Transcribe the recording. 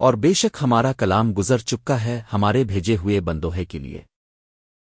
اور بے شک ہمارا کلام گزر چکا ہے ہمارے بھیجے ہوئے بندوہے کے لیے۔